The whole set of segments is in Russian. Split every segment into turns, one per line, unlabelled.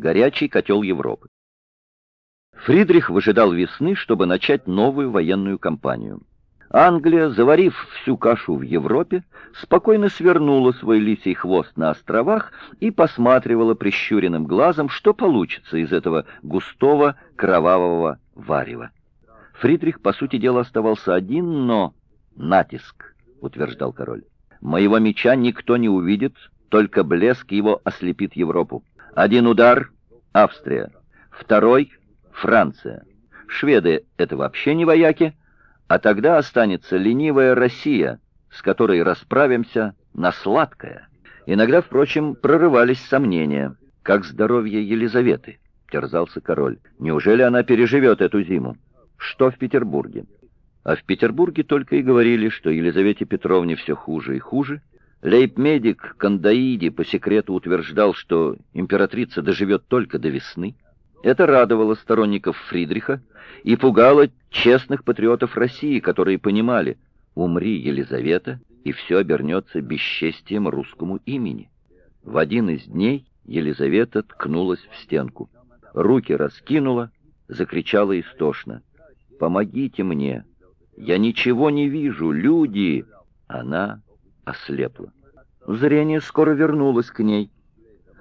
горячий котел Европы. Фридрих выжидал весны, чтобы начать новую военную кампанию. Англия, заварив всю кашу в Европе, спокойно свернула свой лисий хвост на островах и посматривала прищуренным глазом, что получится из этого густого кровавого варева. Фридрих, по сути дела, оставался один, но... «Натиск», — утверждал король. «Моего меча никто не увидит, только блеск его ослепит Европу. Один удар — Австрия, второй — Франция. Шведы — это вообще не вояки, а тогда останется ленивая Россия, с которой расправимся на сладкое. Иногда, впрочем, прорывались сомнения. Как здоровье Елизаветы? Терзался король. Неужели она переживет эту зиму? Что в Петербурге? А в Петербурге только и говорили, что Елизавете Петровне все хуже и хуже. Лейб-медик Кандаиди по секрету утверждал, что императрица доживет только до весны. Это радовало сторонников Фридриха и пугало честных патриотов России, которые понимали, умри Елизавета, и все обернется бесчестием русскому имени. В один из дней Елизавета ткнулась в стенку. Руки раскинула, закричала истошно. «Помогите мне! Я ничего не вижу! Люди!» Она ослепла. Зрение скоро вернулось к ней.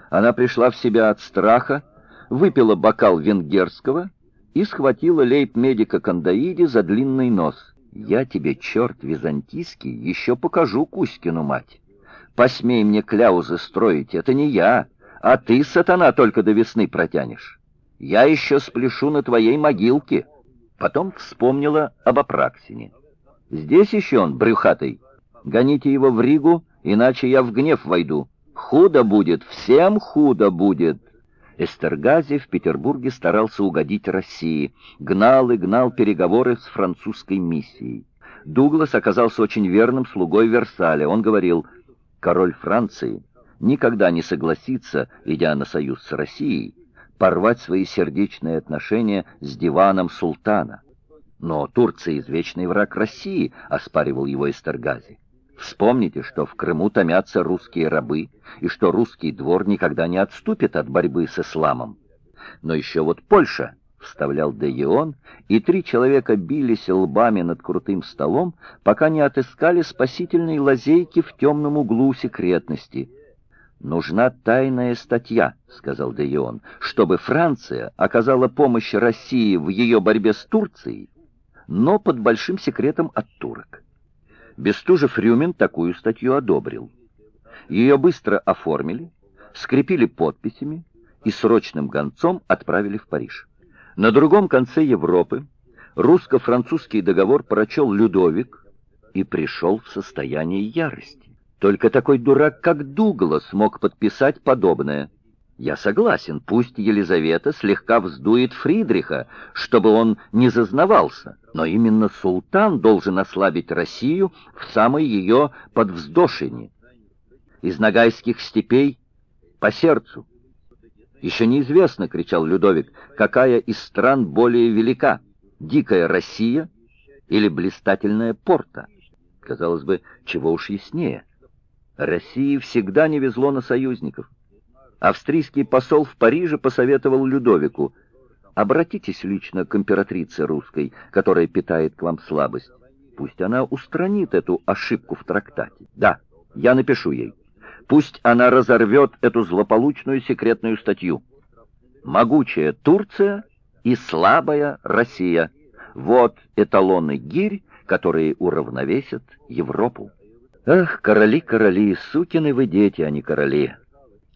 Она пришла в себя от страха, выпила бокал венгерского и схватила лейб-медика Кандаиди за длинный нос. «Я тебе, черт византийский, еще покажу Кузькину мать. Посмей мне кляузы строить, это не я, а ты, сатана, только до весны протянешь. Я еще спляшу на твоей могилке». Потом вспомнила об Апраксине. «Здесь еще он, брюхатый. Гоните его в Ригу, иначе я в гнев войду. Худо будет, всем худо будет». Эстергази в Петербурге старался угодить России, гнал и гнал переговоры с французской миссией. Дуглас оказался очень верным слугой Версаля. Он говорил, король Франции никогда не согласится, идя на союз с Россией, порвать свои сердечные отношения с диваном султана. Но Турция извечный враг России, оспаривал его Эстергази. Вспомните, что в Крыму томятся русские рабы, и что русский двор никогда не отступит от борьбы с исламом. Но еще вот Польша, вставлял Деион, и три человека бились лбами над крутым столом, пока не отыскали спасительной лазейки в темном углу секретности. «Нужна тайная статья», — сказал Деион, «чтобы Франция оказала помощь России в ее борьбе с Турцией, но под большим секретом от турок». Бестужев-Рюмин такую статью одобрил. Ее быстро оформили, скрепили подписями и срочным гонцом отправили в Париж. На другом конце Европы русско-французский договор прочел Людовик и пришел в состояние ярости. Только такой дурак, как Дуглас, мог подписать подобное. Я согласен, пусть Елизавета слегка вздует Фридриха, чтобы он не зазнавался, но именно султан должен ослабить Россию в самой ее подвздошине. Из нагайских степей по сердцу. «Еще неизвестно, — кричал Людовик, — какая из стран более велика, дикая Россия или блистательная Порта. Казалось бы, чего уж яснее. России всегда не везло на союзников. Австрийский посол в Париже посоветовал Людовику, обратитесь лично к императрице русской, которая питает к вам слабость. Пусть она устранит эту ошибку в трактате. Да, я напишу ей. Пусть она разорвет эту злополучную секретную статью. Могучая Турция и слабая Россия. Вот эталоны гирь, которые уравновесят Европу. Ах, короли, короли, сукины вы дети, а не короли.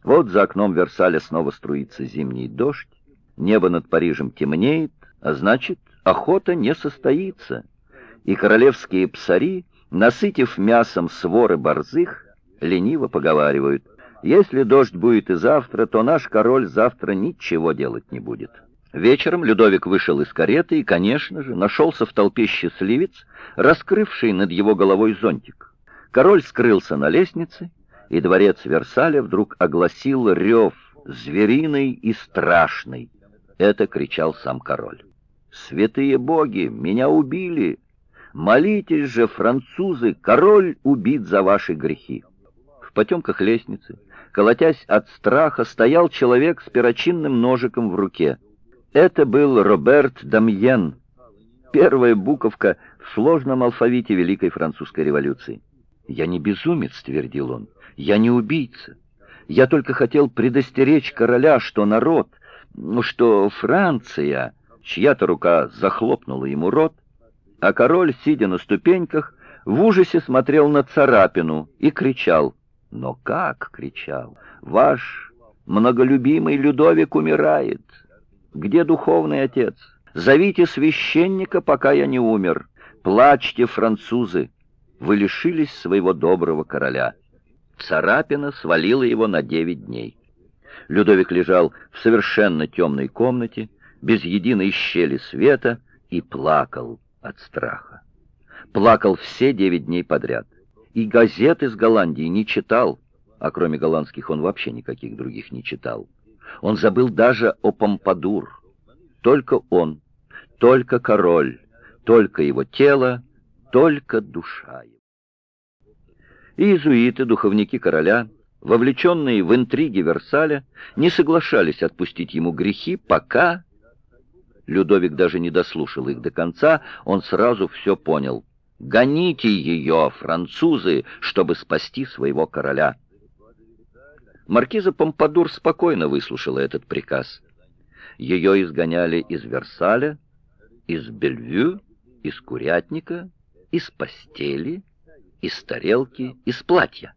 Вот за окном Версаля снова струится зимний дождь, небо над Парижем темнеет, а значит, охота не состоится. И королевские псари, насытив мясом своры борзых, лениво поговаривают, если дождь будет и завтра, то наш король завтра ничего делать не будет. Вечером Людовик вышел из кареты и, конечно же, нашелся в толпе счастливец, раскрывший над его головой зонтик. Король скрылся на лестнице, и дворец Версаля вдруг огласил рев, звериный и страшный. Это кричал сам король. «Святые боги, меня убили! Молитесь же, французы, король убит за ваши грехи!» В потемках лестницы, колотясь от страха, стоял человек с перочинным ножиком в руке. Это был Роберт Дамьен, первая буковка в сложном алфавите Великой Французской революции. «Я не безумец», — твердил он, — «я не убийца. Я только хотел предостеречь короля, что народ, ну что Франция...» Чья-то рука захлопнула ему рот, а король, сидя на ступеньках, в ужасе смотрел на царапину и кричал. Но как кричал? «Ваш многолюбимый Людовик умирает! Где духовный отец? Зовите священника, пока я не умер! Плачьте, французы! Вы лишились своего доброго короля!» Царапина свалила его на девять дней. Людовик лежал в совершенно темной комнате, без единой щели света, и плакал от страха. Плакал все девять дней подряд. И газет из Голландии не читал, а кроме голландских он вообще никаких других не читал. Он забыл даже о Помпадур. Только он, только король, только его тело, только душа его. Иезуиты, духовники короля, вовлеченные в интриги Версаля, не соглашались отпустить ему грехи, пока Людовик даже не дослушал их до конца, он сразу все понял. «Гоните ее, французы, чтобы спасти своего короля!» Маркиза Помпадур спокойно выслушала этот приказ. Ее изгоняли из Версаля, из Бельвю, из Курятника, из постели, из тарелки, из платья.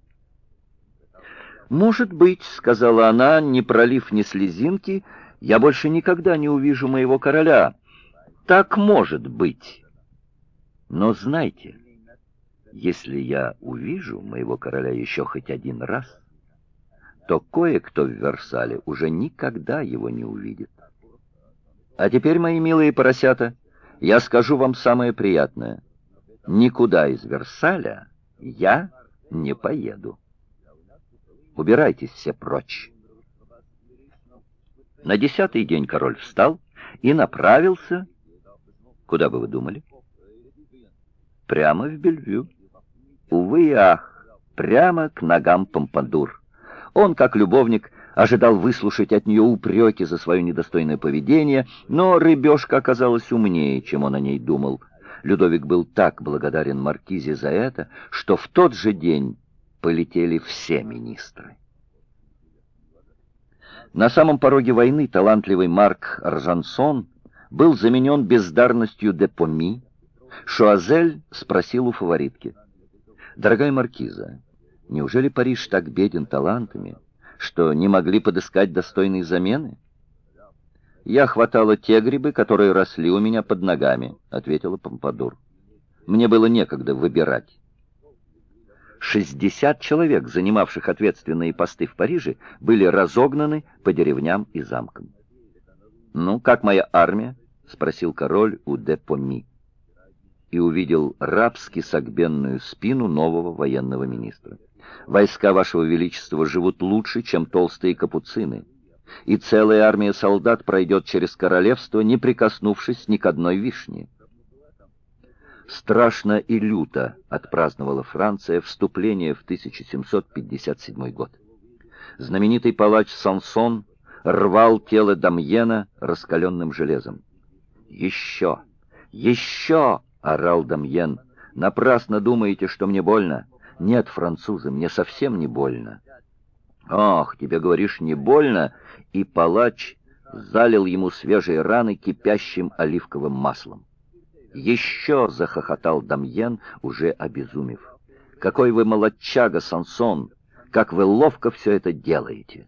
«Может быть, — сказала она, не пролив ни слезинки, — я больше никогда не увижу моего короля. Так может быть. Но знайте, если я увижу моего короля еще хоть один раз, то кое-кто в Версале уже никогда его не увидит. А теперь, мои милые поросята, я скажу вам самое приятное. Никуда из Версаля я не поеду. Убирайтесь все прочь. На десятый день король встал и направился... Куда бы вы думали? Прямо в Бельвю. Увы и ах, прямо к ногам Помпадур. Он, как любовник, ожидал выслушать от нее упреки за свое недостойное поведение, но рыбешка оказалась умнее, чем он о ней думал. Людовик был так благодарен Маркизе за это, что в тот же день полетели все министры. На самом пороге войны талантливый Марк Ржансон был заменен бездарностью де Поми. Шуазель спросил у фаворитки. «Дорогая маркиза, неужели Париж так беден талантами, что не могли подыскать достойные замены?» «Я хватала те грибы, которые росли у меня под ногами», — ответила Помпадур. «Мне было некогда выбирать». 60 человек, занимавших ответственные посты в Париже, были разогнаны по деревням и замкам. «Ну, как моя армия?» — спросил король у Депоми и увидел рабски согбенную спину нового военного министра. «Войска вашего величества живут лучше, чем толстые капуцины, и целая армия солдат пройдет через королевство, не прикоснувшись ни к одной вишне». Страшно и люто отпраздновала Франция вступление в 1757 год. Знаменитый палач Сансон рвал тело Дамьена раскаленным железом. «Еще! Еще!» — орал Дамьен. «Напрасно думаете, что мне больно? Нет, французы, мне совсем не больно». «Ох, тебе, говоришь, не больно?» И палач залил ему свежие раны кипящим оливковым маслом. «Еще!» — захохотал Дамьен, уже обезумев. «Какой вы молодчага, Сансон! Как вы ловко все это делаете!»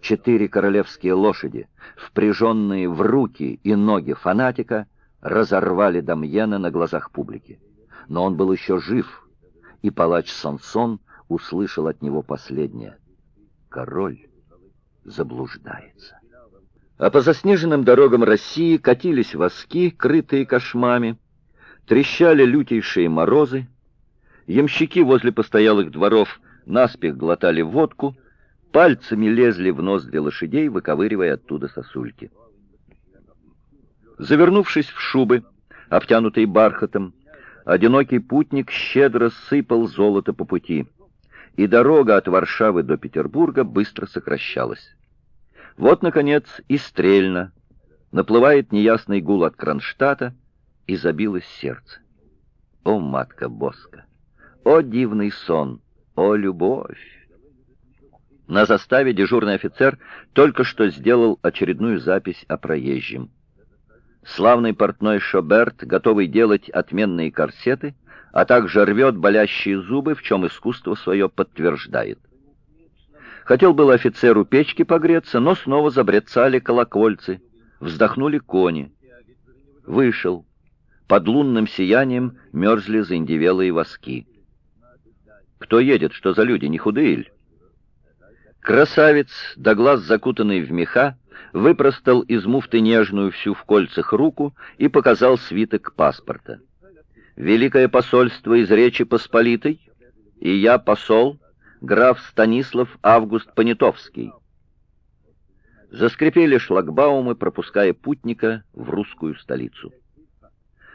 Четыре королевские лошади, впряженные в руки и ноги фанатика, разорвали Дамьена на глазах публики. Но он был еще жив, и палач Сансон услышал от него последнее. Король заблуждается. А по заснеженным дорогам России катились воски, крытые кошмами, трещали лютейшие морозы, ямщики возле постоялых дворов наспех глотали водку, пальцами лезли в ноздри лошадей, выковыривая оттуда сосульки. Завернувшись в шубы, обтянутые бархатом, одинокий путник щедро сыпал золото по пути. И дорога от Варшавы до Петербурга быстро сокращалась. Вот, наконец, и стрельно. Наплывает неясный гул от Кронштадта, и забилось сердце. О, матка Боска! О, дивный сон! О, любовь! На заставе дежурный офицер только что сделал очередную запись о проезжем. Славный портной Шоберт, готовый делать отменные корсеты, а также рвет болящие зубы, в чем искусство свое подтверждает. Хотел было офицеру печки погреться, но снова забрецали колокольцы, вздохнули кони. Вышел. Под лунным сиянием мерзли заиндевелые воски. Кто едет, что за люди, не худые ли? Красавец, до глаз закутанный в меха, выпростал из муфты нежную всю в кольцах руку и показал свиток паспорта. «Великое посольство из Речи Посполитой, и я посол, граф Станислав Август Понятовский». Заскрипели шлагбаумы, пропуская путника в русскую столицу.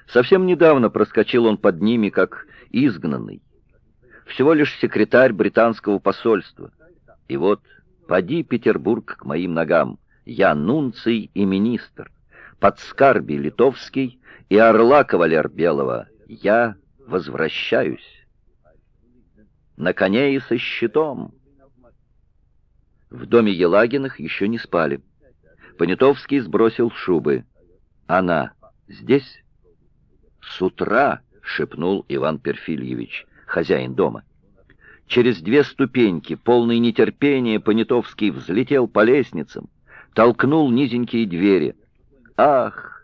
Совсем недавно проскочил он под ними, как изгнанный. Всего лишь секретарь британского посольства — и вот, поди, Петербург, к моим ногам, я нунций и министр, подскарби литовский и орла кавалер белого, я возвращаюсь. На коне и со щитом. В доме Елагиных еще не спали. Понятовский сбросил шубы. Она здесь? С утра, шепнул Иван Перфильевич, хозяин дома. Через две ступеньки, полный нетерпения, Понятовский взлетел по лестницам, толкнул низенькие двери. Ах!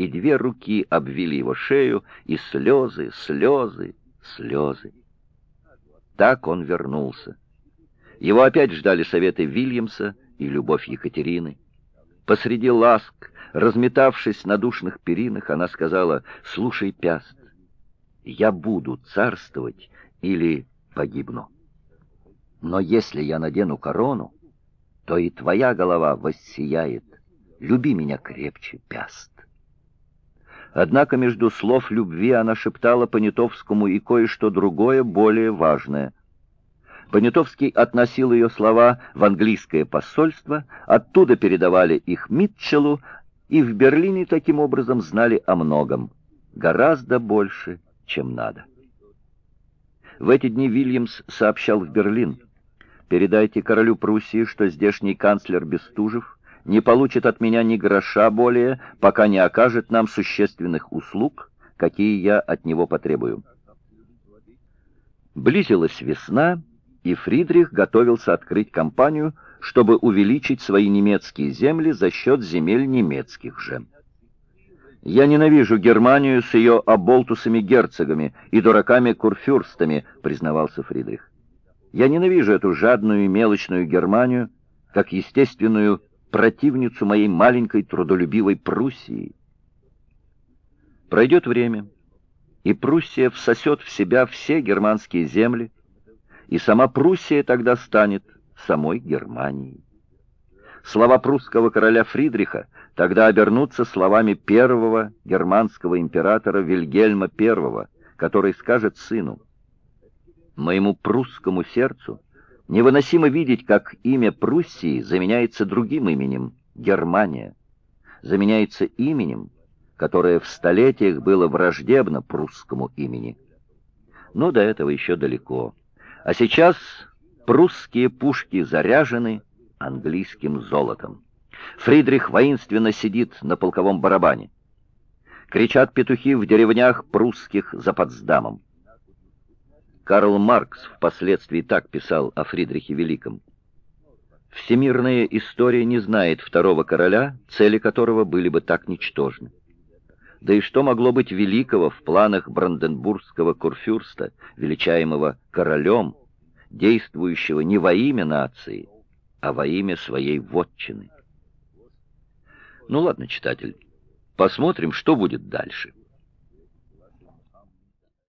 И две руки обвили его шею, и слезы, слезы, слезы. Так он вернулся. Его опять ждали советы Вильямса и любовь Екатерины. Посреди ласк, разметавшись на душных перинах, она сказала, «Слушай, Пяст, я буду царствовать или погибну. Но если я надену корону, то и твоя голова воссияет. Люби меня крепче, пяст. Однако между слов любви она шептала Понятовскому и кое-что другое, более важное. Понятовский относил ее слова в английское посольство, оттуда передавали их Митчеллу, и в Берлине таким образом знали о многом, гораздо больше, чем надо. В эти дни Вильямс сообщал в Берлин. «Передайте королю Пруссии, что здешний канцлер Бестужев не получит от меня ни гроша более, пока не окажет нам существенных услуг, какие я от него потребую». Близилась весна, и Фридрих готовился открыть кампанию, чтобы увеличить свои немецкие земли за счет земель немецких же. «Я ненавижу Германию с ее оболтусами-герцогами и дураками-курфюрстами», — признавался Фридрих. «Я ненавижу эту жадную и мелочную Германию, как естественную противницу моей маленькой трудолюбивой Пруссии». Пройдет время, и Пруссия всосет в себя все германские земли, и сама Пруссия тогда станет самой Германией. Слова прусского короля Фридриха тогда обернутся словами первого германского императора Вильгельма I, который скажет сыну, «Моему прусскому сердцу невыносимо видеть, как имя Пруссии заменяется другим именем — Германия, заменяется именем, которое в столетиях было враждебно прусскому имени. Но до этого еще далеко. А сейчас прусские пушки заряжены, английским золотом. Фридрих воинственно сидит на полковом барабане. Кричат петухи в деревнях прусских за Потсдамом. Карл Маркс впоследствии так писал о Фридрихе Великом. Всемирная история не знает второго короля, цели которого были бы так ничтожны. Да и что могло быть великого в планах Бранденбургского курфюрста, величаемого королем, действующего не во имя нации, а во имя своей вотчины. Ну ладно, читатель, посмотрим, что будет дальше.